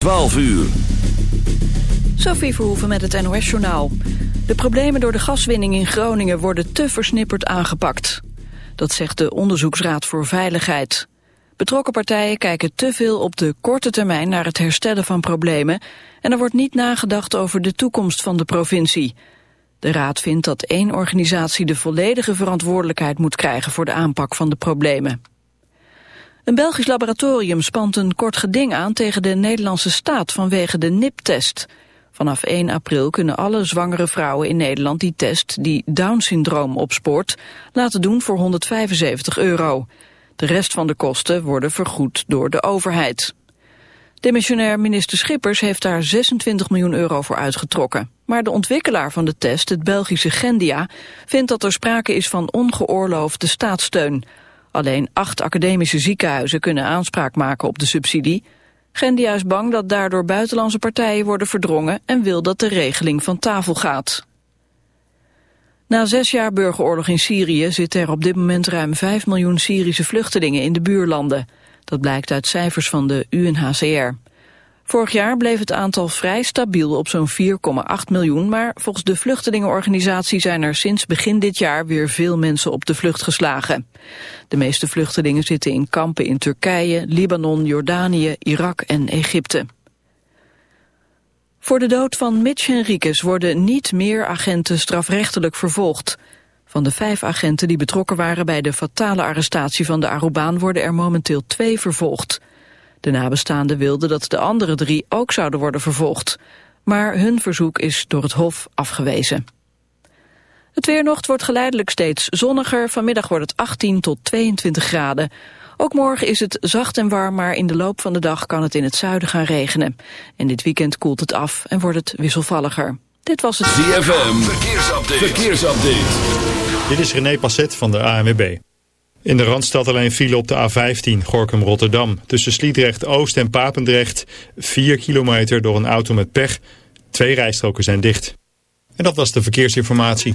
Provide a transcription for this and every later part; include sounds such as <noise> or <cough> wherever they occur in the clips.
12 uur. Sophie Verhoeven met het NOS-journaal. De problemen door de gaswinning in Groningen worden te versnipperd aangepakt. Dat zegt de Onderzoeksraad voor Veiligheid. Betrokken partijen kijken te veel op de korte termijn naar het herstellen van problemen... en er wordt niet nagedacht over de toekomst van de provincie. De raad vindt dat één organisatie de volledige verantwoordelijkheid moet krijgen... voor de aanpak van de problemen. Een Belgisch laboratorium spant een kort geding aan tegen de Nederlandse staat vanwege de NIP-test. Vanaf 1 april kunnen alle zwangere vrouwen in Nederland die test, die Down-syndroom opspoort, laten doen voor 175 euro. De rest van de kosten worden vergoed door de overheid. Demissionair minister Schippers heeft daar 26 miljoen euro voor uitgetrokken. Maar de ontwikkelaar van de test, het Belgische Gendia, vindt dat er sprake is van ongeoorloofde staatssteun. Alleen acht academische ziekenhuizen kunnen aanspraak maken op de subsidie. Gendia is bang dat daardoor buitenlandse partijen worden verdrongen en wil dat de regeling van tafel gaat. Na zes jaar burgeroorlog in Syrië zitten er op dit moment ruim 5 miljoen Syrische vluchtelingen in de buurlanden. Dat blijkt uit cijfers van de UNHCR. Vorig jaar bleef het aantal vrij stabiel op zo'n 4,8 miljoen, maar volgens de vluchtelingenorganisatie zijn er sinds begin dit jaar weer veel mensen op de vlucht geslagen. De meeste vluchtelingen zitten in kampen in Turkije, Libanon, Jordanië, Irak en Egypte. Voor de dood van Mitch Henriquez worden niet meer agenten strafrechtelijk vervolgd. Van de vijf agenten die betrokken waren bij de fatale arrestatie van de Arubaan worden er momenteel twee vervolgd. De nabestaanden wilden dat de andere drie ook zouden worden vervolgd. Maar hun verzoek is door het Hof afgewezen. Het weernocht wordt geleidelijk steeds zonniger. Vanmiddag wordt het 18 tot 22 graden. Ook morgen is het zacht en warm, maar in de loop van de dag kan het in het zuiden gaan regenen. En dit weekend koelt het af en wordt het wisselvalliger. Dit was het ZFM, verkeersupdate. verkeersupdate. Dit is René Passet van de ANWB. In de Randstad alleen file op de A15, Gorkum-Rotterdam. Tussen Sliedrecht-Oost en Papendrecht. 4 kilometer door een auto met pech. Twee rijstroken zijn dicht. En dat was de verkeersinformatie.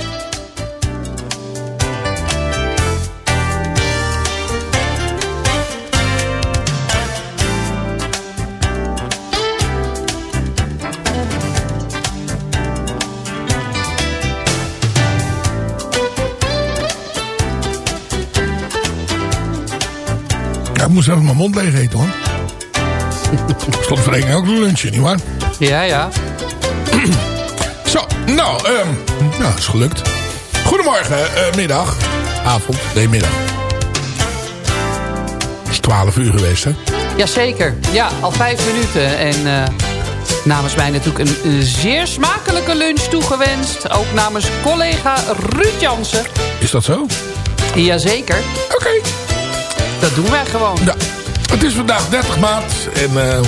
Moest even mijn mond leeg eten hoor. Slotverrekening ook een lunchje, nietwaar? Ja, ja. Zo, nou, um, nou, is gelukt. Goedemorgen, uh, middag, avond, nee, middag. Het is 12 uur geweest, hè? Jazeker, ja, al vijf minuten. En uh, namens mij natuurlijk een, een, zeer smakelijke lunch toegewenst. Ook namens collega Ruud Jansen. Is dat zo? Jazeker. Oké. Okay. Dat doen wij gewoon. Ja, het is vandaag 30 maart en... Uh,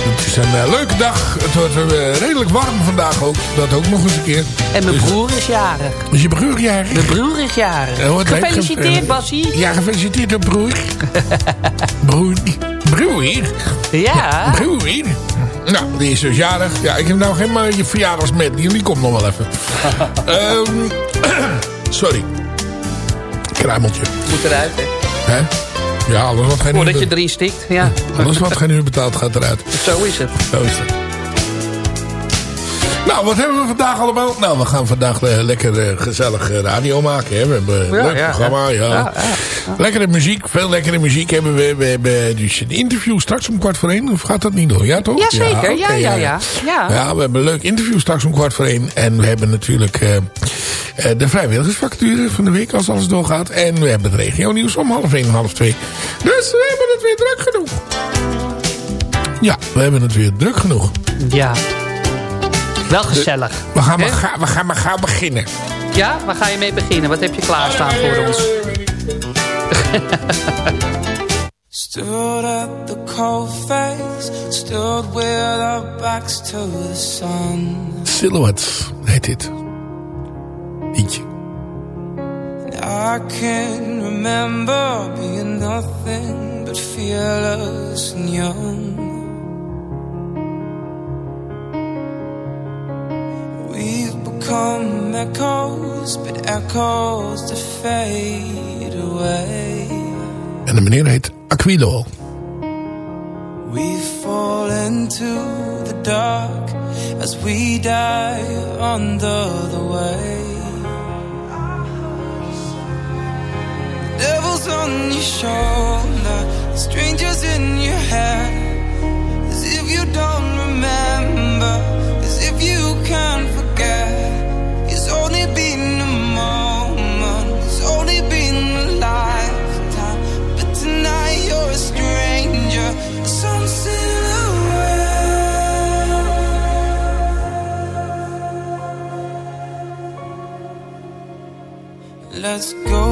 het is een uh, leuke dag. Het wordt uh, redelijk warm vandaag ook. Dat ook nog eens een keer. En mijn dus, broer is jarig. Is je broer jarig? Mijn broer is jarig. Gefeliciteerd, Bassie. Ja, gefeliciteerd, <laughs> broer. broer. Broer? Ja. Broer. Nou, die is dus jarig. Ja, ik heb nou geen maar je verjaardagsmet. Die komt nog wel even. um, <laughs> <coughs> sorry. Kruimeltje. Moet eruit, hè? Hè? Ja, alles wat geen Voordat je erin stikt, ja. Alles wat geen uur betaalt gaat eruit. Zo is het. Zo is het. Nou, wat hebben we vandaag allemaal? Nou, we gaan vandaag uh, lekker uh, gezellig uh, radio maken. Hè? We hebben een ja, leuk ja, programma. Ja. ja. Lekkere muziek, veel lekkere muziek hebben we. We hebben dus een interview straks om kwart voor één. Of gaat dat niet door? Ja, toch? Jazeker, ja, okay, ja, ja, ja, ja. we hebben een leuk interview straks om kwart voor één. En we hebben natuurlijk de vrijwilligersfacturen van de week als alles doorgaat. En we hebben het regio nieuws om half één en half twee. Dus we hebben het weer druk genoeg. Ja, we hebben het weer druk genoeg. Ja. Wel gezellig. we, gaan maar, we gaan maar gaan beginnen. Ja, waar ga je mee beginnen? Wat heb je klaarstaan voor ons? Stood at the cold face Stood with our backs to the sun Silhouettes heet dit. Liedje. I can remember being nothing but fearless and young We've become echoes, but echoes to fade away. En de meneer heet Aquilo. We fall into the dark as we die under the way. The devil's on your shoulder, strangers in your head, Let's go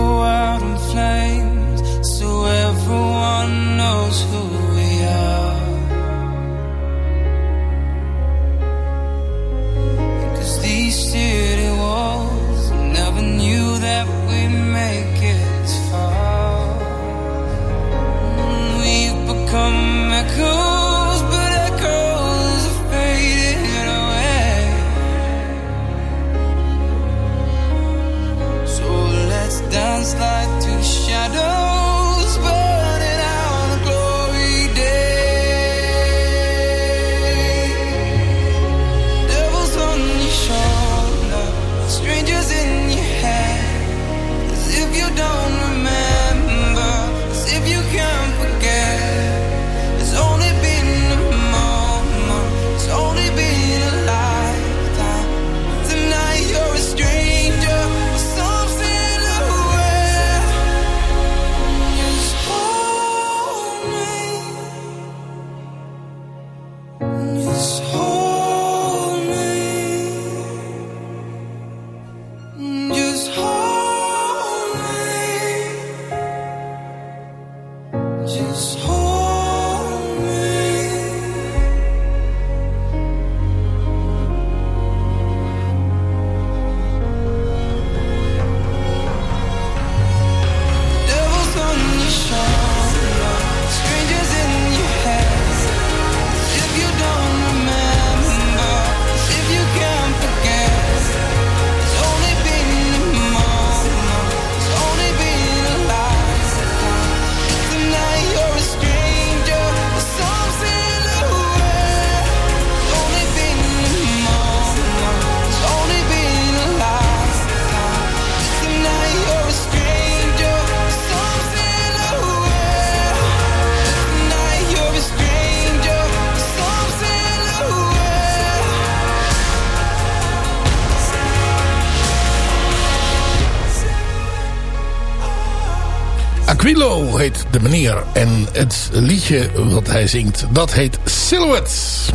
de meneer. En het liedje wat hij zingt, dat heet Silhouettes.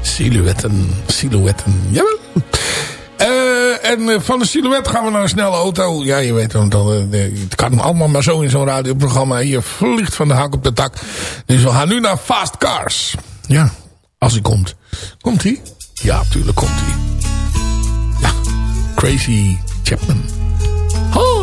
Silhouetten, silhouetten, jawel. Uh, en van de silhouet gaan we naar een snelle auto. Ja, je weet, dan, het kan allemaal maar zo in zo'n radioprogramma. Hier vliegt van de hak op de tak. Dus we gaan nu naar Fast Cars. Ja, als hij komt. Komt hij? Ja, natuurlijk komt hij. Ja, Crazy Chapman. Oh.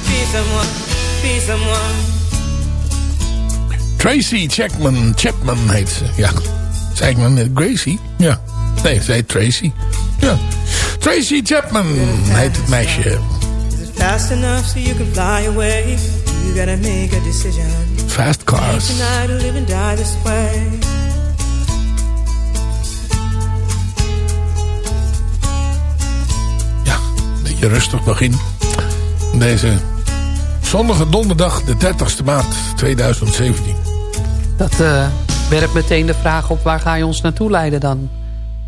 Tracy Chapman, Chapman heet ze. Ja, zei ik maar net Gracie. Ja, nee, ze heet Tracy. Ja. Tracy Chapman heet het meisje. Fast enough so you can fly away. You gotta make a decision. Fast cars. Tonight or live and die this way. Ja, een je rustig nog. Deze zonnige donderdag, de 30ste maart 2017. Dat uh, werpt meteen de vraag op waar ga je ons naartoe leiden dan?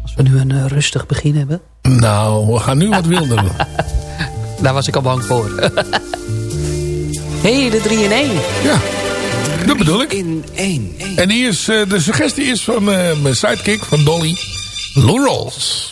Als we nu een uh, rustig begin hebben. Nou, we gaan nu wat wilder doen. <laughs> Daar was ik al bang voor. <laughs> hey, de 3 in 1. Ja, dat bedoel ik. In 1. En hier is, uh, de suggestie is van mijn sidekick, van Dolly. Lou Rolls.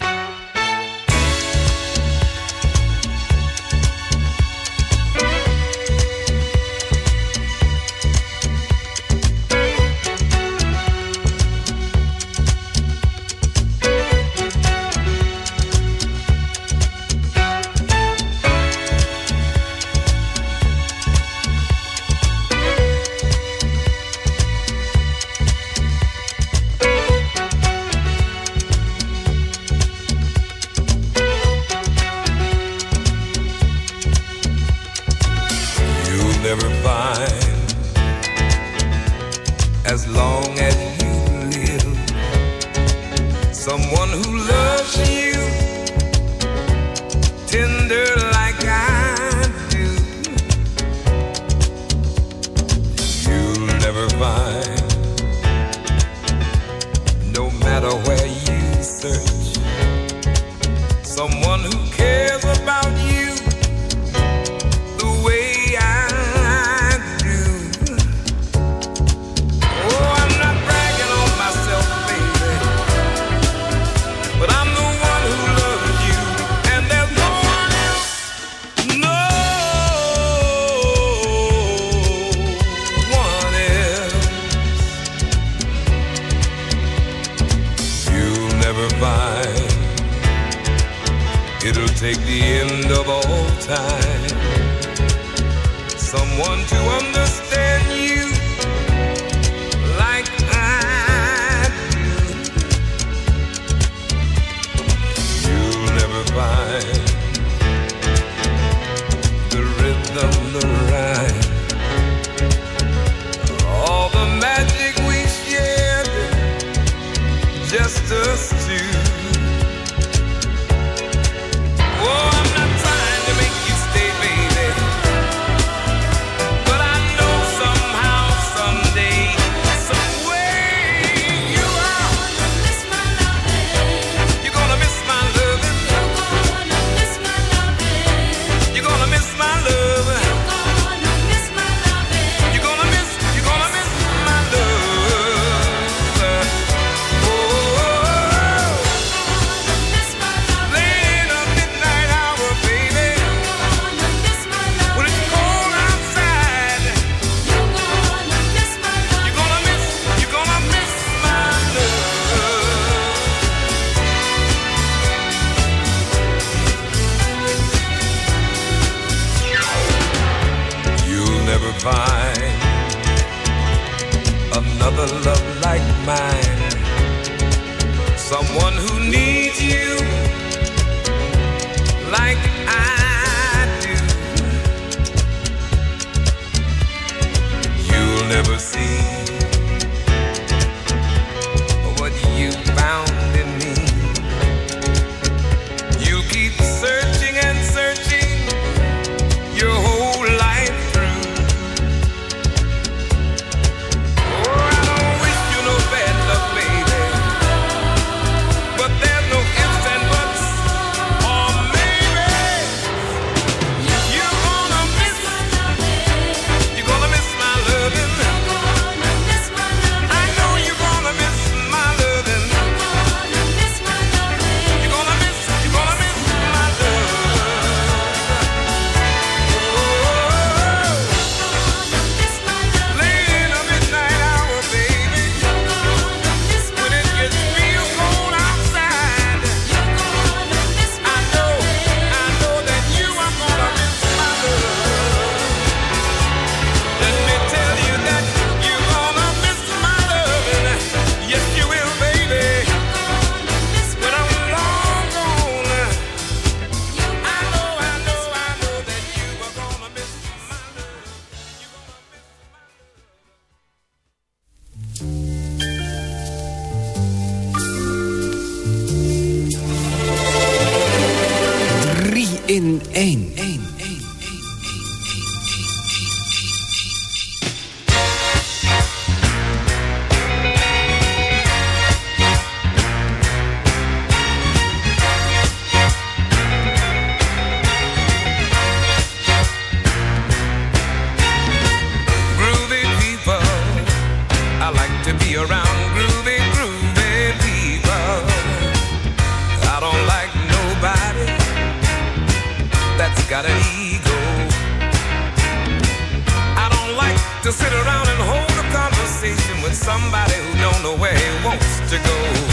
to sit around and hold a conversation with somebody who don't know where he wants to go.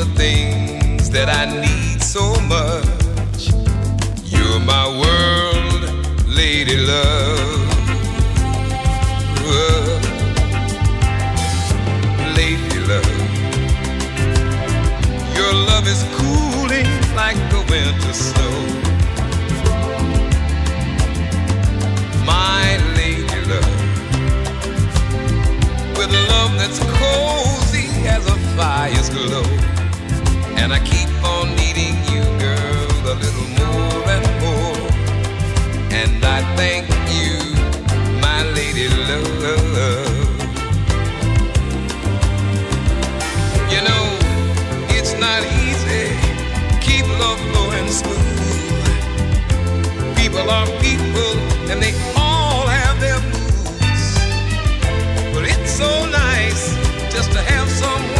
the things that I need so much. You're my world, lady love. Uh, lady love. Your love is cooling like the winter snow. My lady love. With love that's cozy as a fire's glow. And I keep on needing you, girl, a little more and more. And I thank you, my lady love. You know, it's not easy. Keep love flowing smooth. People are people, and they all have their moods. But it's so nice just to have someone.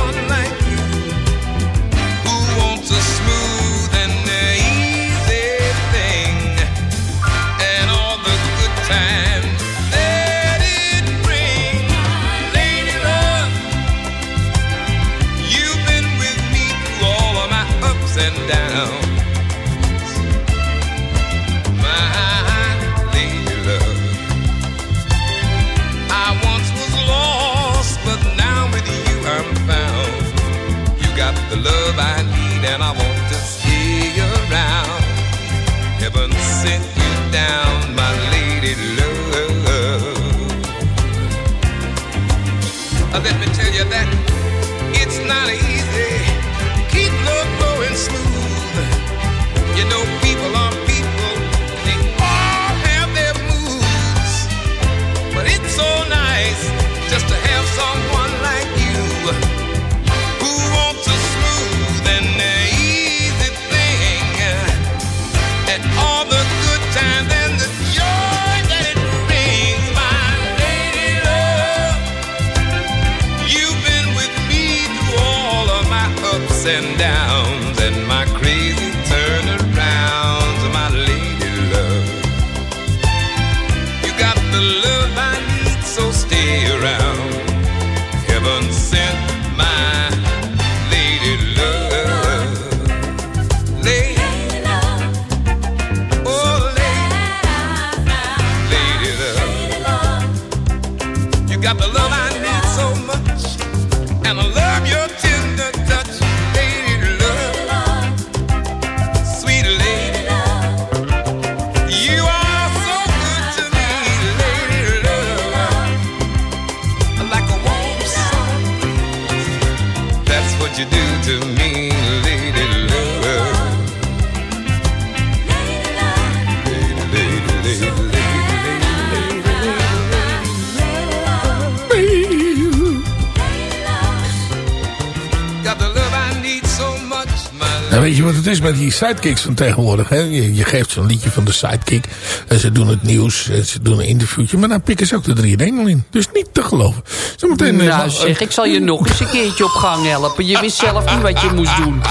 Sidekicks van tegenwoordig? Hè? Je, je geeft zo'n liedje van de sidekick. En ze doen het nieuws. En ze doen een interviewtje. Maar dan pikken ze ook de 3 in 1 al in. Dus niet te geloven. Zometeen, eh, Nou zeg, ik zal je nog eens een keertje op gang helpen. Je wist zelf niet wat je moest doen.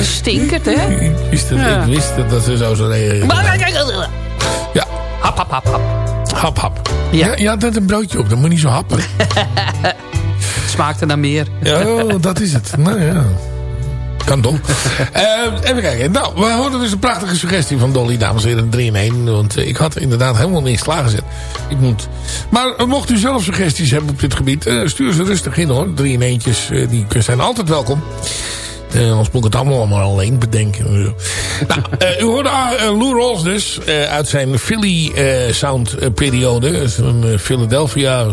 Stinkert, hè? <laughs> Ik wist het, Ja. ik wist het dat ze zo zo reageren. Ja. Hap, hap, hap, hap. Hap, hap. Ja. Ja. je had net een broodje op. Dan moet je niet zo happen. <laughs> Het smaakte naar meer. Ja, oh, dat is het. Nou ja. Kan toch? <laughs> Eh, even kijken. Nou, we hoorden dus een prachtige suggestie van Dolly, dames en heren. 3 in 1. Want eh, ik had inderdaad helemaal niks klaargezet. Ik moet... Maar eh, mocht u zelf suggesties hebben op dit gebied, stuur ze rustig in hoor. 3 in eentjes, die zijn altijd welkom. Eh, anders moet ik het allemaal maar alleen bedenken. nou, eh, u hoorde uh, Lou Rawls dus eh, uit zijn Philly eh, sound eh, periode. Eh, Philadelphia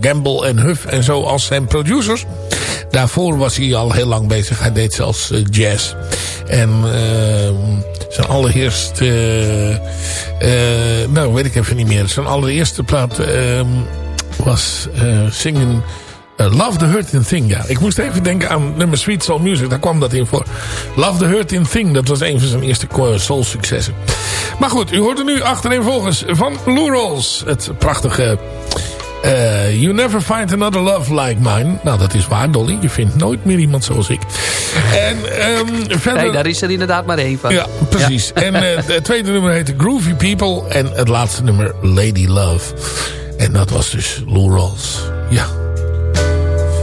Gamble en Huff en zo als zijn producers. Daarvoor was hij al heel lang bezig. Hij deed zelfs eh, jazz. En eh, zijn allereerste... eh, eh, nou, weet ik even niet meer. Zijn allereerste plaat eh, was eh Singen... Uh, Love the Hurting Thing, ja. Ik moest even denken aan nummer Sweet Soul Music. Daar kwam dat in voor. Love the Hurting Thing, dat was een van zijn eerste soul successen. Maar goed, u hoort er nu achtereenvolgens van Lou Rawls. Het prachtige... Uh, you never find another love like mine. Nou, dat is waar, Dolly. Je vindt nooit meer iemand zoals ik. En um, verder... Nee, daar is er inderdaad maar één van. Ja, precies. Ja. En uh, het tweede nummer heette Groovy People. En het laatste nummer Lady Love. En dat was dus Lou Rawls. Ja.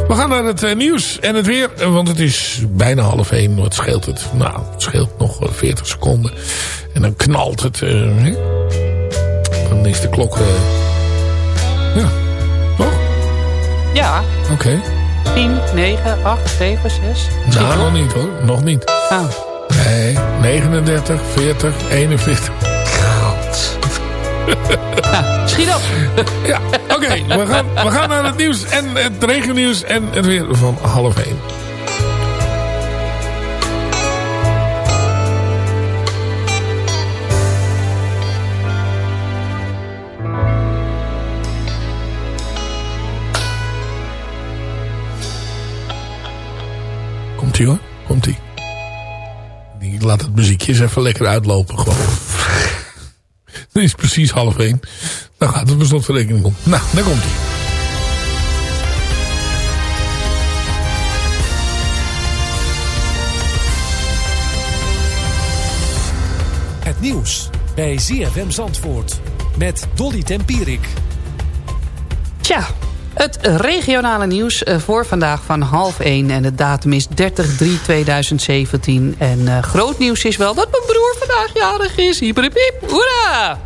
We gaan naar het uh, nieuws en het weer. Want het is bijna half één. Wat scheelt het? Nou, het scheelt nog 40 seconden. En dan knalt het. Uh, dan is de klok... ja, toch? Ja. Oké. Okay. 10, 9, 8, 7, 6. Nou, nog niet hoor. Nog niet. Oh. Nee, 39, 40, 41. nou, schiet op. ja, oké. We, gaan, we gaan naar het nieuws en het regennieuws en het weer van half 1. Komt ie hoor, komt ie. Ik laat het muziekje eens even lekker uitlopen gewoon. <laughs> Het is precies half één. Dan gaat het per rekening om. Nou, daar komt hij. Het nieuws bij ZFM Zandvoort met Dolly Tempierik. Tja, het regionale nieuws eh, voor vandaag van half 1. En de datum is 30-3-2017. En uh, groot nieuws is wel dat mijn broer vandaag jarig is. Hyperpiep, hoera!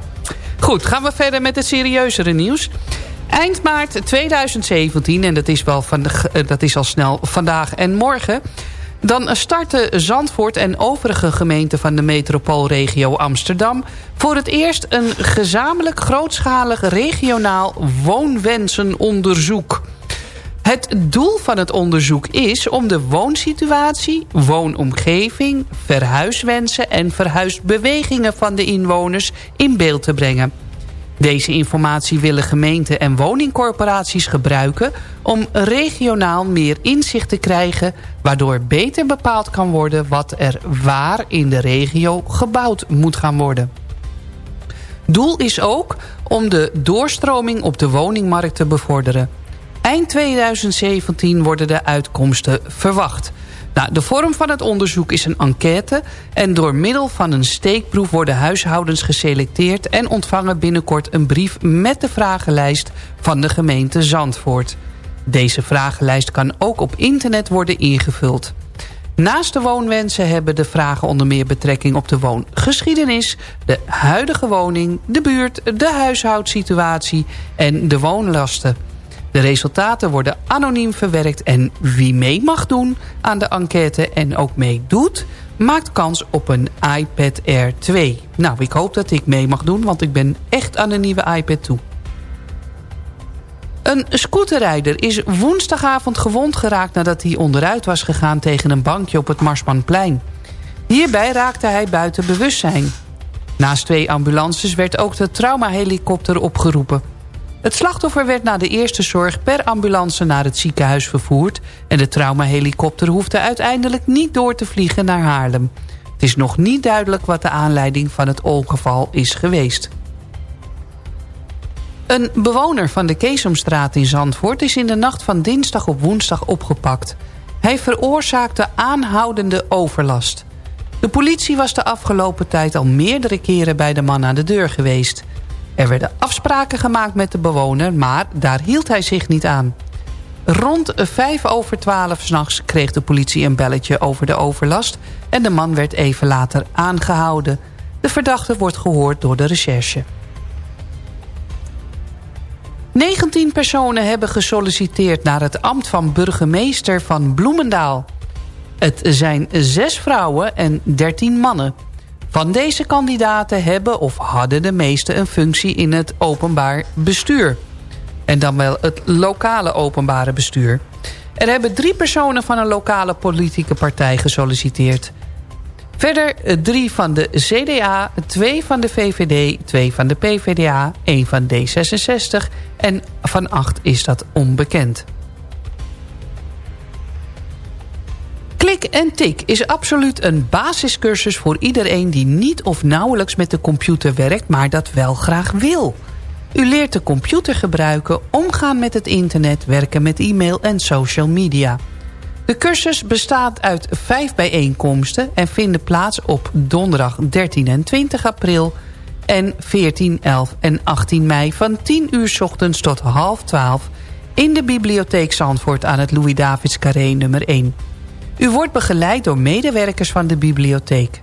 Goed, gaan we verder met het serieuzere nieuws. Eind maart 2017, en dat is, wel van eh, dat is al snel vandaag en morgen... Dan starten Zandvoort en overige gemeenten van de metropoolregio Amsterdam... voor het eerst een gezamenlijk grootschalig regionaal woonwensenonderzoek. Het doel van het onderzoek is om de woonsituatie, woonomgeving, verhuiswensen en verhuisbewegingen van de inwoners in beeld te brengen. Deze informatie willen gemeenten en woningcorporaties gebruiken... om regionaal meer inzicht te krijgen... waardoor beter bepaald kan worden wat er waar in de regio gebouwd moet gaan worden. Doel is ook om de doorstroming op de woningmarkt te bevorderen. Eind 2017 worden de uitkomsten verwacht... Nou, de vorm van het onderzoek is een enquête... en door middel van een steekproef worden huishoudens geselecteerd... en ontvangen binnenkort een brief met de vragenlijst van de gemeente Zandvoort. Deze vragenlijst kan ook op internet worden ingevuld. Naast de woonwensen hebben de vragen onder meer betrekking op de woongeschiedenis... de huidige woning, de buurt, de huishoudsituatie en de woonlasten... De resultaten worden anoniem verwerkt en wie mee mag doen aan de enquête en ook meedoet... maakt kans op een iPad Air 2. Nou, ik hoop dat ik mee mag doen, want ik ben echt aan een nieuwe iPad toe. Een scooterrijder is woensdagavond gewond geraakt nadat hij onderuit was gegaan tegen een bankje op het Marsmanplein. Hierbij raakte hij buiten bewustzijn. Naast twee ambulances werd ook de traumahelikopter opgeroepen. Het slachtoffer werd na de eerste zorg per ambulance naar het ziekenhuis vervoerd... en de traumahelikopter hoefde uiteindelijk niet door te vliegen naar Haarlem. Het is nog niet duidelijk wat de aanleiding van het ongeval is geweest. Een bewoner van de Keesomstraat in Zandvoort... is in de nacht van dinsdag op woensdag opgepakt. Hij veroorzaakte aanhoudende overlast. De politie was de afgelopen tijd al meerdere keren bij de man aan de deur geweest... Er werden afspraken gemaakt met de bewoner, maar daar hield hij zich niet aan. Rond 5 over 12 s'nachts kreeg de politie een belletje over de overlast... en de man werd even later aangehouden. De verdachte wordt gehoord door de recherche. 19 personen hebben gesolliciteerd naar het ambt van burgemeester van Bloemendaal. Het zijn zes vrouwen en 13 mannen. Van deze kandidaten hebben of hadden de meeste een functie in het openbaar bestuur. En dan wel het lokale openbare bestuur. Er hebben drie personen van een lokale politieke partij gesolliciteerd. Verder drie van de CDA, twee van de VVD, twee van de PVDA, één van D66 en van acht is dat onbekend. Klik en tik is absoluut een basiscursus voor iedereen die niet of nauwelijks met de computer werkt, maar dat wel graag wil. U leert de computer gebruiken, omgaan met het internet, werken met e-mail en social media. De cursus bestaat uit vijf bijeenkomsten en vinden plaats op donderdag 13 en 20 april en 14, 11 en 18 mei van 10 uur ochtends tot half 12 in de bibliotheek Zandvoort aan het Louis-Davids Carré nummer 1. U wordt begeleid door medewerkers van de bibliotheek.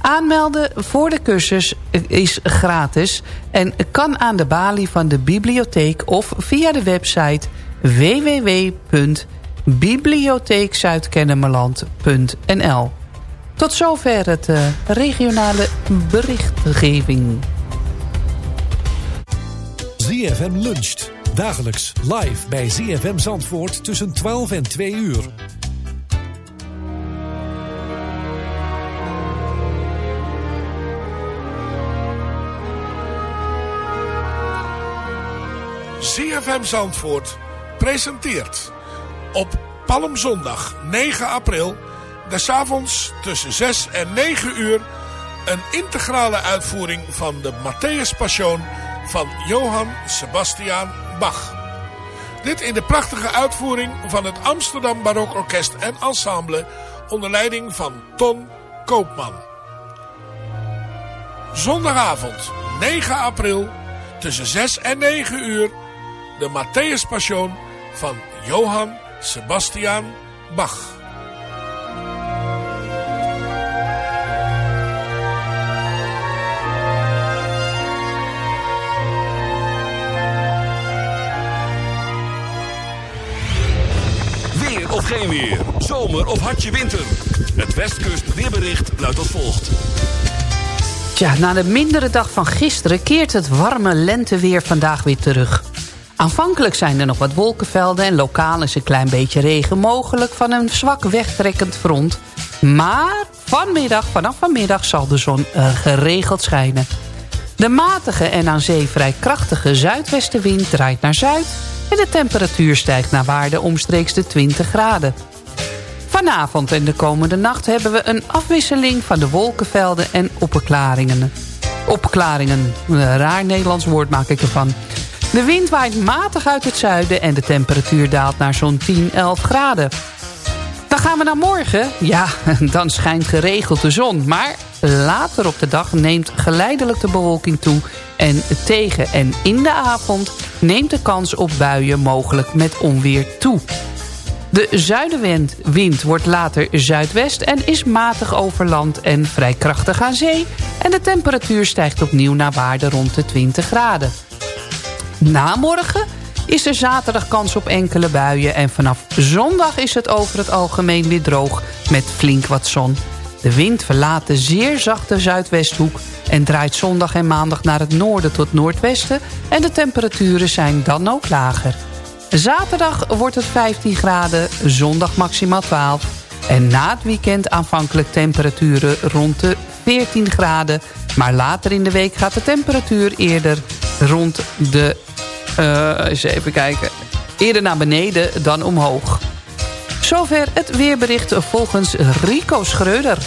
Aanmelden voor de cursus is gratis en kan aan de balie van de bibliotheek of via de website www.bibliotheekzuidkennemerland.nl Tot zover het uh, regionale berichtgeving. ZFM luncht. Dagelijks live bij ZFM Zandvoort tussen 12 en 2 uur. ZFM Zandvoort presenteert op Palmzondag 9 april... des avonds tussen 6 en 9 uur een integrale uitvoering van de Matthäus Passion van Johann Sebastian Bach. Dit in de prachtige uitvoering van het Amsterdam Barokorkest en Ensemble onder leiding van Ton Koopman. Zondagavond 9 april tussen 6 en 9 uur de Matthäus Passion van Johann Sebastian Bach. Weer of geen weer. Zomer of hartje winter. Het Westkust weerbericht luidt als volgt. Tja, na de mindere dag van gisteren keert het warme lenteweer vandaag weer terug. Aanvankelijk zijn er nog wat wolkenvelden en lokaal is een klein beetje regen mogelijk van een zwak wegtrekkend front. Maar vanmiddag, vanaf vanmiddag zal de zon er geregeld schijnen. De matige en aan zee vrij krachtige zuidwestenwind draait naar zuid... en de temperatuur stijgt naar waarde omstreeks de 20 graden. Vanavond en de komende nacht hebben we een afwisseling van de wolkenvelden en opklaringen. Opklaringen, een raar Nederlands woord maak ik ervan. De wind waait matig uit het zuiden en de temperatuur daalt naar zo'n 10, 11 graden. Dan gaan we naar morgen. Ja, <laughs> dan schijnt geregeld de zon. Maar later op de dag neemt geleidelijk de bewolking toe. En tegen en in de avond neemt de kans op buien mogelijk met onweer toe. De zuidenwind wind wordt later zuidwest en is matig over land en vrij krachtig aan zee. En de temperatuur stijgt opnieuw naar waarde rond de 20 graden. Na morgen is er zaterdag kans op enkele buien... en vanaf zondag is het over het algemeen weer droog met flink wat zon. De wind verlaat de zeer zachte zuidwesthoek... en draait zondag en maandag naar het noorden tot noordwesten... en de temperaturen zijn dan ook lager. Zaterdag wordt het 15 graden, zondag maximaal 12... en na het weekend aanvankelijk temperaturen rond de 14 graden... maar later in de week gaat de temperatuur eerder rond de uh, eens even kijken. Eerder naar beneden dan omhoog. Zover het weerbericht volgens Rico Schreuder.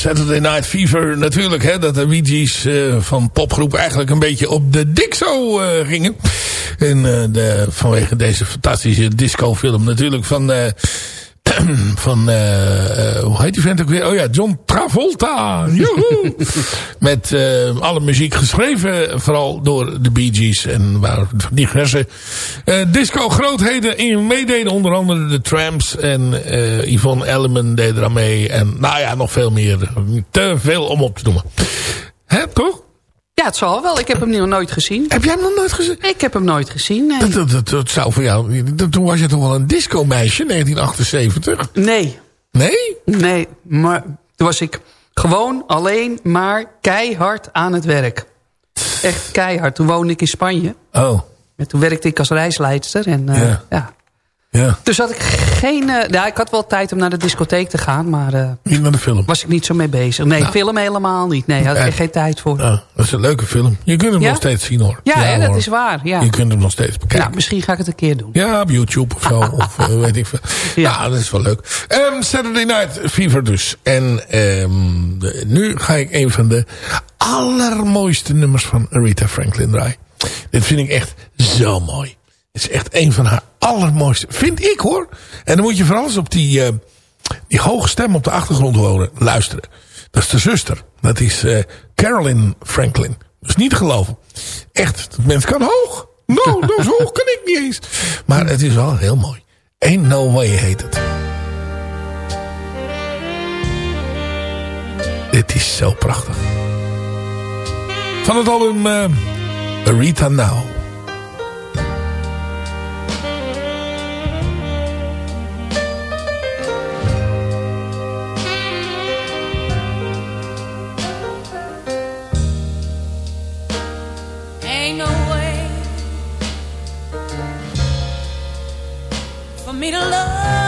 Saturday Night Fever natuurlijk. Hè, dat de Bee uh, van popgroep eigenlijk een beetje op de dixo uh, gingen. En uh, de, vanwege deze fantastische discofilm natuurlijk van... <clears throat> van, uh, hoe heet die vent ook weer? Oh ja, John Travolta. Joehoe! <laughs> Met uh, alle muziek geschreven, vooral door de Bee Gees. En waar diverse uh, disco-grootheden in meededen. Onder andere de Tramps en Yvonne Elliman deed er aan mee. En nou ja, nog veel meer. Te veel om op te noemen. Hè, toch? Ja, het zal wel. Ik heb hem nog nooit gezien. Heb jij hem nog nooit gezien? Ik heb hem nooit gezien, nee. Dat, dat, dat, dat zou voor jou... Toen was je toch wel een disco-meisje, 1978? Nee. Nee? Nee, maar toen was ik gewoon alleen maar keihard aan het werk. Echt keihard. Toen woonde ik in Spanje. Oh. En toen werkte ik als reisleidster. En uh, ja. ja. Ja. Dus had ik geen... Uh, ja, ik had wel tijd om naar de discotheek te gaan, maar... Uh, niet naar de film? Was ik niet zo mee bezig. Nee, nou. film helemaal niet. Nee, had ik geen tijd voor. Nou, dat is een leuke film. Je kunt hem ja? nog steeds zien hoor. Ja, ja hoor. dat is waar. Ja. Je kunt hem nog steeds bekijken. Nou, misschien ga ik het een keer doen. Ja, op YouTube of zo. <laughs> of weet ik veel. Ja. Nou, dat is wel leuk. Um, Saturday Night Fever dus. En um, de, nu ga ik een van de allermooiste nummers van Aretha Franklin draaien. Dit vind ik echt zo mooi. Is echt een van haar allermooiste. Vind ik hoor. En dan moet je vooral eens op die, uh, die hoge stem op de achtergrond horen, luisteren. Dat is de zuster. Dat is uh, Carolyn Franklin. Dat is niet te geloven. Echt, dat mens kan hoog. No, no, zo hoog kan ik niet eens. Maar het is wel heel mooi. Ain't No Way heet het. Dit is zo prachtig. Van het album uh, Rita Now. Me to love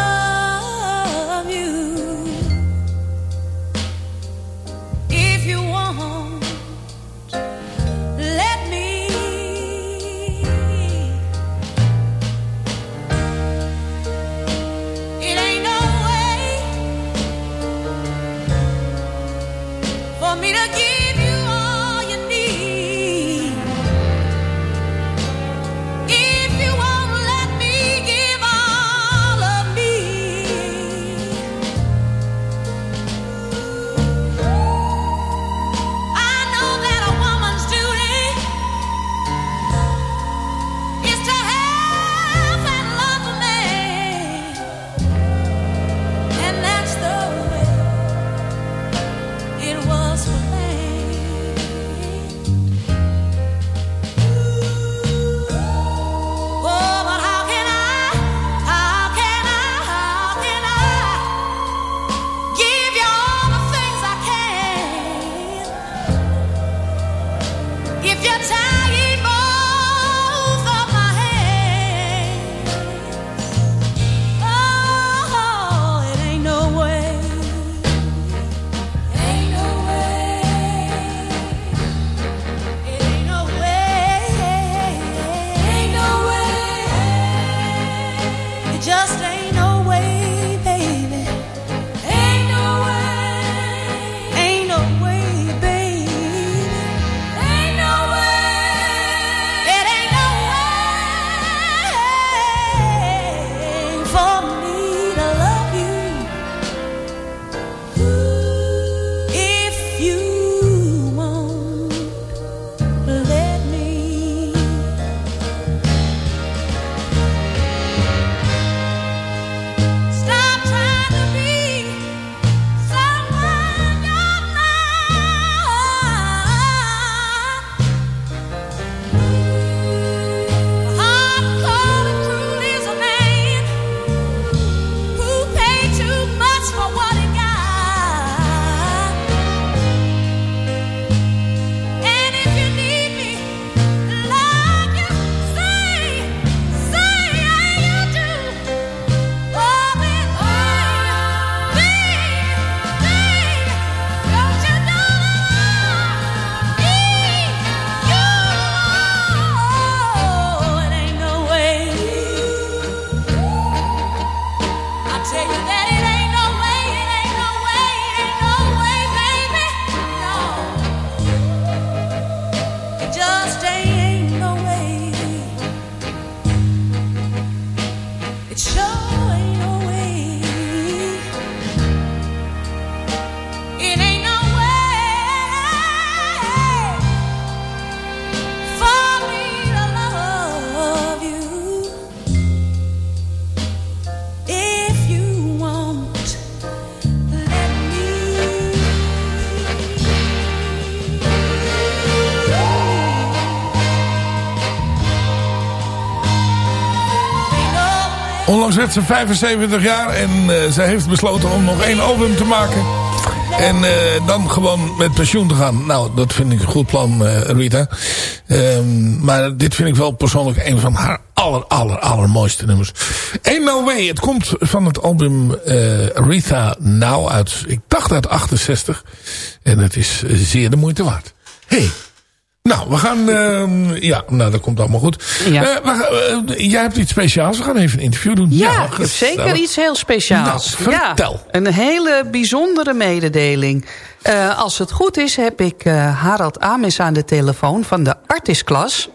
werd ze 75 jaar en uh, zij heeft besloten om nog één album te maken. En uh, dan gewoon met pensioen te gaan. Nou, dat vind ik een goed plan, uh, Rita. Um, maar dit vind ik wel persoonlijk een van haar aller, aller, allermooiste nummers. Ain't No Way, het komt van het album Rita Now uit, ik dacht uit 68. En het is zeer de moeite waard. Hey, nou, we gaan... Uh, ja, nou, dat komt allemaal goed. Ja. Uh, we, uh, jij hebt iets speciaals. We gaan even een interview doen. Ja, ja ik heb zeker iets heel speciaals. Nou, vertel. Ja, een hele bijzondere mededeling. Uh, als het goed is, heb ik Harald Ames aan de telefoon van de Artisklas.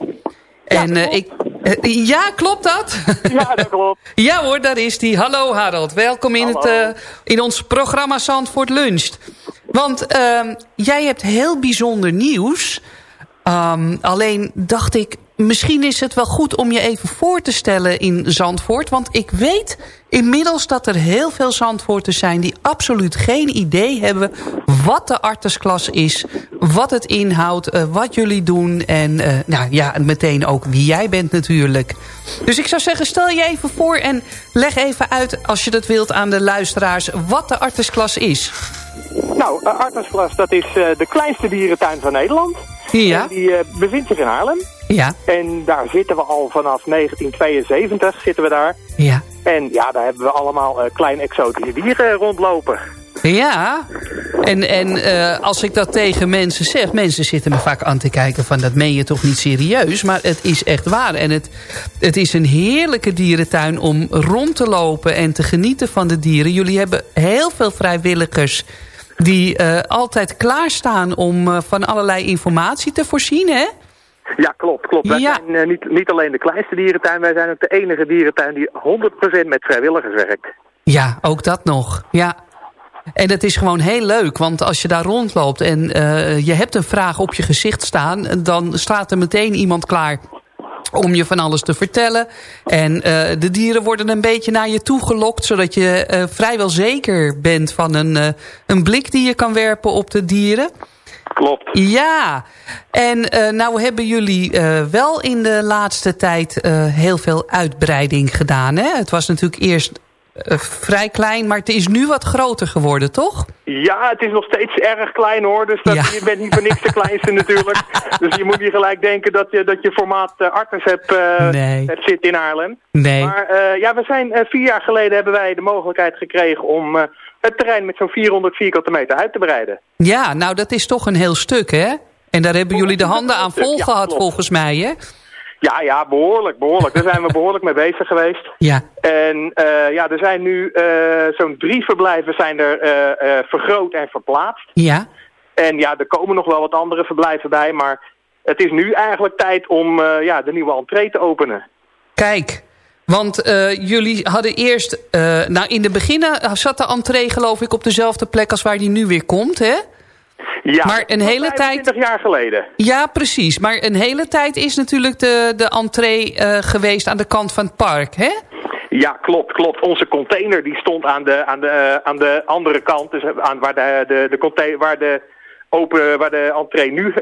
Ja, en ik... ja, klopt dat? Ja, dat klopt. <laughs> ja hoor, daar is die. Hallo Harald, welkom in, Hallo. Het, in ons programma Zandvoort Luncht. Want ehm, jij hebt heel bijzonder nieuws... Um, alleen dacht ik, misschien is het wel goed om je even voor te stellen in Zandvoort. Want ik weet inmiddels dat er heel veel Zandvoorters zijn... die absoluut geen idee hebben wat de artesklas is... wat het inhoudt, uh, wat jullie doen... en uh, nou, ja, meteen ook wie jij bent natuurlijk. Dus ik zou zeggen, stel je even voor en leg even uit... als je dat wilt aan de luisteraars, wat de artesklas is. Nou, uh, Artesklas, dat is de kleinste dierentuin van Nederland... Ja. Die uh, bevindt zich in Haarlem. Ja. En daar zitten we al vanaf 1972 zitten we daar. Ja. En ja, daar hebben we allemaal uh, kleine exotische dieren rondlopen. Ja, en, en uh, als ik dat tegen mensen zeg... mensen zitten me vaak aan te kijken van... dat meen je toch niet serieus, maar het is echt waar. En het, het is een heerlijke dierentuin om rond te lopen... en te genieten van de dieren. Jullie hebben heel veel vrijwilligers die uh, altijd klaarstaan om uh, van allerlei informatie te voorzien, hè? Ja, klopt. klopt. Wij ja. zijn uh, niet, niet alleen de kleinste dierentuin, wij zijn ook de enige dierentuin die 100% met vrijwilligers werkt. Ja, ook dat nog. Ja. En het is gewoon heel leuk, want als je daar rondloopt en je hebt een vraag op je gezicht staan... dan staat er meteen iemand klaar om je van alles te vertellen. En uh, de dieren worden een beetje naar je toe gelokt... zodat je uh, vrijwel zeker bent van een, uh, een blik die je kan werpen op de dieren. Klopt. Ja, en nou hebben jullie wel in de laatste tijd heel veel uitbreiding gedaan. Hè? Het was natuurlijk eerst vrij klein, maar het is nu wat groter geworden, toch? Ja, het is nog steeds erg klein hoor. Dus dat, ja. je bent niet voor niks de kleinste natuurlijk. <laughs> Dus je moet niet gelijk denken dat je, dat je formaat uh, Artes hebt, uh, nee. hebt zitten in Haarlem. Nee. Maar ja, we zijn vier jaar geleden hebben wij de mogelijkheid gekregen om het terrein met zo'n 400 vierkante meter uit te breiden. Ja, nou dat is toch een heel stuk hè? En daar hebben jullie de handen aan vol gehad volgens mij hè? Ja, ja, behoorlijk, behoorlijk. Daar zijn we <laughs> behoorlijk mee bezig geweest. Ja. En uh, ja, er zijn nu uh, zo'n drie verblijven zijn er uh, vergroot en verplaatst. Ja. En ja, er komen nog wel wat andere verblijven bij, maar het is nu eigenlijk tijd om ja, de nieuwe entree te openen. Kijk, want jullie hadden eerst, nou in de beginnen zat de entree geloof ik op dezelfde plek als waar die nu weer komt, hè? Ja, maar een hele tijd. 20 jaar geleden. Ja, precies. Maar een hele tijd is natuurlijk de, de entree uh, geweest aan de kant van het park, hè? Ja, klopt, klopt. Onze container die stond aan de, aan de, uh, aan de andere kant, dus aan waar de, de, de container, waar de open, waar de entree nu uh,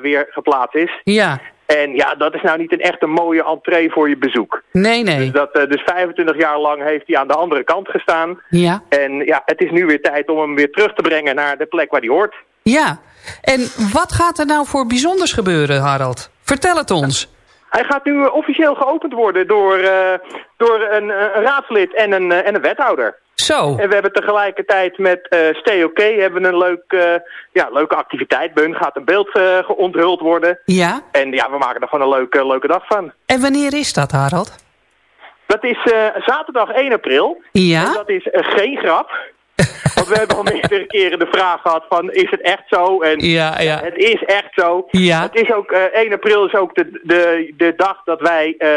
weer geplaatst is. Ja. En ja, dat is nou niet een echt een mooie entree voor je bezoek. Nee, nee. Dus, dat, dus 25 jaar lang heeft hij aan de andere kant gestaan. Ja. En ja, het is nu weer tijd om hem weer terug te brengen naar de plek waar hij hoort. Ja, en wat gaat er nou voor bijzonders gebeuren, Harald? Vertel het ons. Hij gaat nu officieel geopend worden door, uh, door een, een, raadslid en een, en een wethouder. Zo. En we hebben tegelijkertijd met uh, Stay OK hebben een leuk, uh, ja, leuke activiteit. Beun gaat een beeld uh, onthuld worden. Ja. En ja, we maken er gewoon een leuke, leuke dag van. En wanneer is dat, Harald? Dat is zaterdag 1 april. Ja. En dat is geen grap. <laughs> Want we hebben al meerdere keren de vraag gehad van, is het echt zo? En ja, ja. het is echt zo. Ja. Het is ook, uh, 1 april is ook de, de, de dag dat wij uh,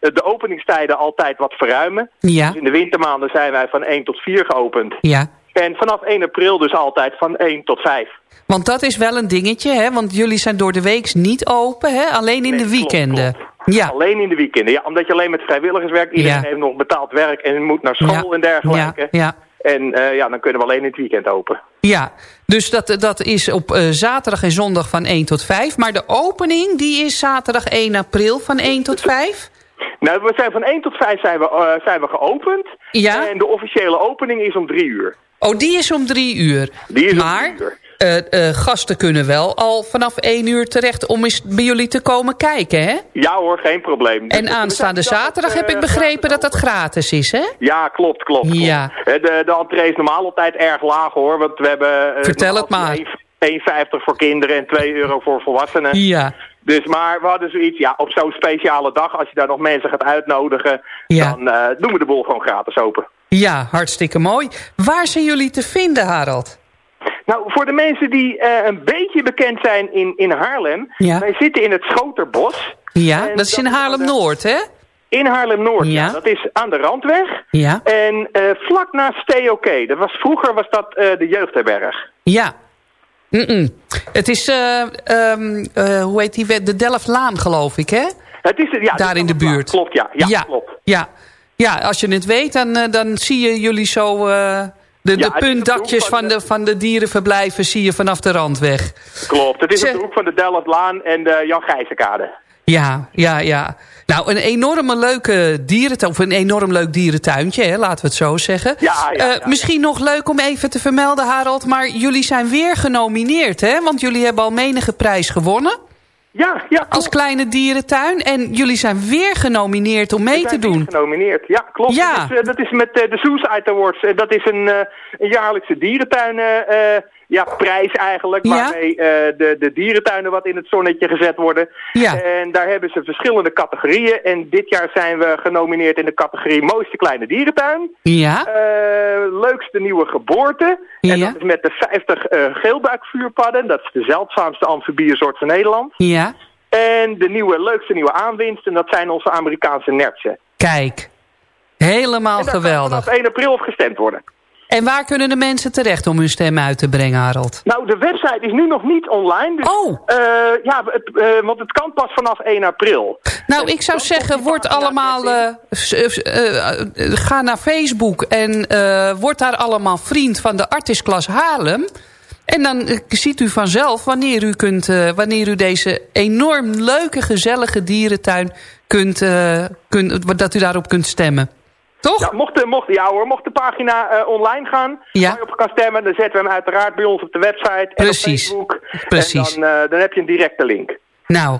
de openingstijden altijd wat verruimen. Ja. Dus in de wintermaanden zijn wij van 1 tot 4 geopend. Ja. En vanaf 1 april dus altijd van 1 tot 5. Want dat is wel een dingetje, hè? Want jullie zijn door de week niet open, hè? Alleen in nee, de weekenden. Klopt, klopt. Ja. Alleen in de weekenden, ja. Omdat je alleen met vrijwilligers werkt. Iedereen Ja. heeft nog betaald werk en moet naar school Ja. en dergelijke. Ja, ja. En uh, ja, dan kunnen we alleen in het weekend open. Ja, dus dat, dat is op uh, zaterdag en zondag van 1 tot 5. Maar de opening die is zaterdag 1 april van 1 tot 5? Nou, we zijn van 1 tot 5 zijn we, eh, zijn we geopend. Ja. En de officiële opening is om 3 uur. Oh, die is om drie uur. Die is om maar drie uur. Eh, eh, gasten kunnen wel al vanaf één uur terecht om eens bij jullie te komen kijken, hè? Ja hoor, geen probleem. Dus En we aanstaande zaterdag heb eh, ik begrepen dat dat gratis is, hè? Ja, klopt, klopt. klopt. Ja. Eh, De, de entree is normaal altijd erg laag hoor. Want we hebben... eh, Vertel het maar. 1,50 voor kinderen en 2 euro voor volwassenen. Ja. Dus, maar we hadden zoiets, ja, op zo'n speciale dag, als je daar nog mensen gaat uitnodigen, Ja. dan eh, doen we de boel gewoon gratis open. Ja, hartstikke mooi. Waar zijn jullie te vinden, Harald? Nou, voor de mensen die eh, een beetje bekend zijn in, in Haarlem, Ja. wij zitten in het Schoterbos. Ja, dat is in Haarlem-Noord, hè? In Haarlem-Noord, ja. Ja. Dat is aan de Randweg. Ja. En eh, vlak naast Stay OK. Dat was, vroeger was dat eh, de jeugdherberg. Ja. Mm-mm. Het is, eh, ehm, eh, hoe heet die, de Delftlaan, geloof ik, hè? Het is, ja, Daar in de buurt. Klopt, ja. Ja, ja. klopt. Ja. ja, als je het weet, dan, dan zie je jullie zo... de, Ja, de puntdakjes de van van de, van de dierenverblijven zie je vanaf de randweg. Klopt. Het is Ze- op de hoek van de Delftlaan en de Jan Gijzenkade. Ja, ja, ja. Nou, een enorme leuke dierentuin, of een enorm leuk dierentuintje, hè, laten we het zo zeggen. Ja, ja, Eh, ja. Misschien nog leuk om even te vermelden, Harold, maar jullie zijn weer genomineerd, hè? Want jullie hebben al menige prijs gewonnen Ja, ja. als kleine dierentuin. En jullie zijn weer genomineerd om mee We te doen. genomineerd. Ja, klopt. Ja. Dat, is, eh, dat is met eh, de Suicide Awards. Eh, dat is een, een jaarlijkse dierentuin ja, prijs eigenlijk. Ja. Waarmee eh, de, de dierentuinen wat in het zonnetje gezet worden. Ja. En daar hebben ze verschillende categorieën. En dit jaar zijn we genomineerd in de categorie Mooiste Kleine Dierentuin. Ja, Eh, leukste nieuwe geboorte. En Ja. dat is met de 50 eh, geelbuikvuurpadden. Dat is de zeldzaamste amfibiesoort van Nederland. ja. En de nieuwe, leukste nieuwe aanwinst. En dat zijn onze Amerikaanse nertsen. Kijk. Helemaal En geweldig. vanaf 1 april op gestemd worden. En waar kunnen de mensen terecht om hun stem uit te brengen, Harold? Nou, de website is nu nog niet online. Dus, Oh. eh, ja, het, eh, want het kan pas vanaf 1 april. Nou, ik zou zeggen, word allemaal, eh, ga naar Facebook en word daar allemaal vriend van de Artisklas Haarlem. En dan ziet u vanzelf wanneer u, kunt, wanneer u deze enorm leuke, gezellige dierentuin kunt, kunt, dat u daarop kunt stemmen. Toch? Ja, mocht, de, mocht, ja hoor, mocht de pagina eh, online gaan, Ja. waar je op kan stemmen, dan zetten we hem uiteraard bij ons op de website en Precies. op Facebook. Precies. En dan, eh, dan heb je een directe link. Nou,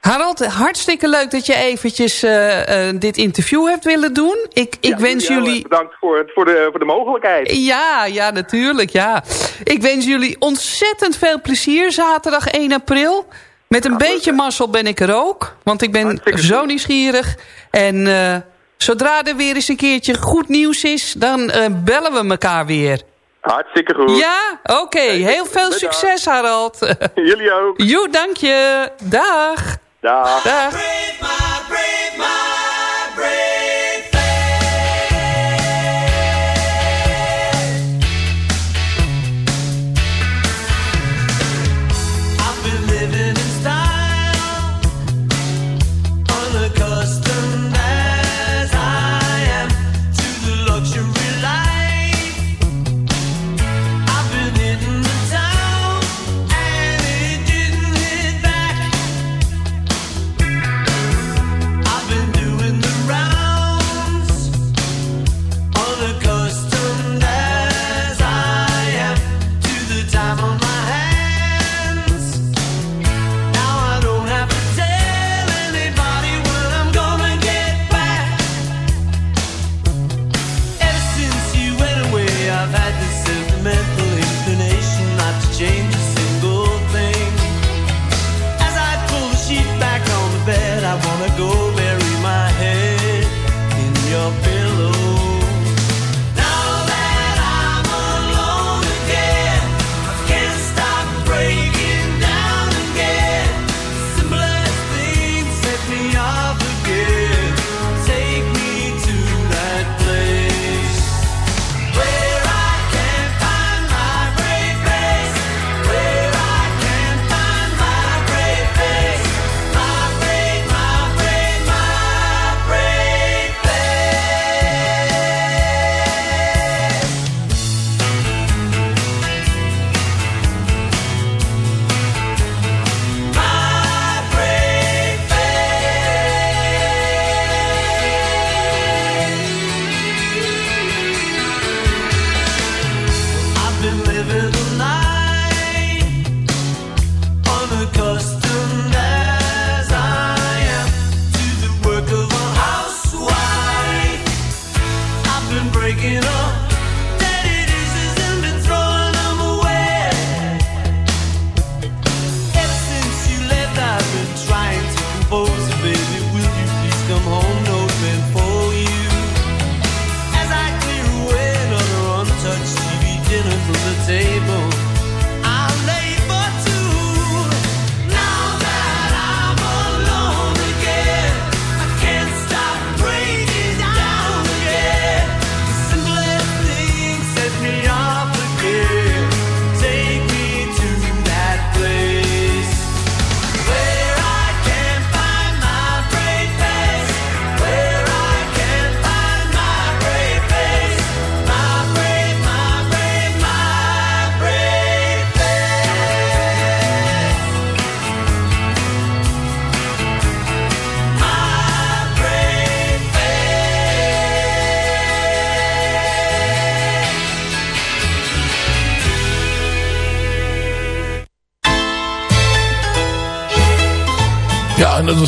Harold, hartstikke leuk dat je eventjes eh, dit interview hebt willen doen. Ik, ik Ja, wens jullie... Bedankt voor, het- voor, de, voor de mogelijkheid. Ja, ja, natuurlijk, ja. Ik wens jullie ontzettend veel plezier zaterdag 1 april. Met een beetje mazzel ben ik er ook. Want ik ben zo nieuwsgierig. En zodra er weer eens een keertje goed nieuws is... dan eh, bellen we elkaar weer. Hartstikke goed. Ja? Oké, heel veel bedankt. succes, Harold. <laughs> Jullie ook. Jo, dank je. Dag. Dag. Dag.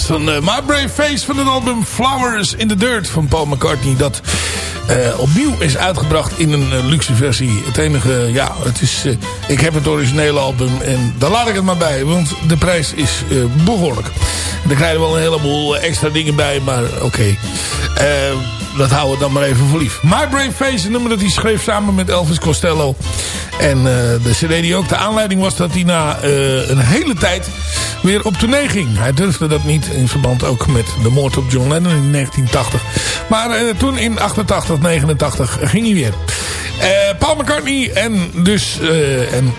Dan uh, My Brave Face van het album Flowers in the Dirt van Paul McCartney. Dat uh, opnieuw is uitgebracht in een uh, luxe versie. Het enige, ja, het is, ik heb het originele album en daar laat ik het maar bij. Want de prijs is behoorlijk. Er krijgen wel een heleboel extra dingen bij, maar oké. Okay dat houden we dan maar even voor lief. My Brave Face, een nummer dat hij schreef samen met Elvis Costello. En uh, de cd die ook de aanleiding was dat hij na uh, een hele tijd weer op tournee ging. Hij durfde dat niet in verband ook met de moord op John Lennon in 1980. Maar uh, toen in 88, 89 ging hij weer. Paul McCartney en dus en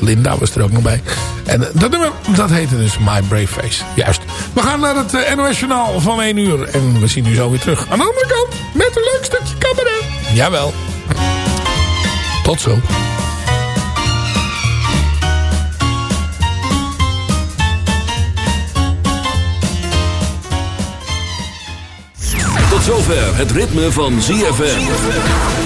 Linda was er ook nog bij. En dat nummer, dat heette dus My Brave Face. Juist. We gaan naar het NOS Journaal van 1 uur. En we zien u zo weer terug. Aan de andere kant met een leuk stukje cabaret. Jawel. Tot zo. Tot zover het ritme van ZFM.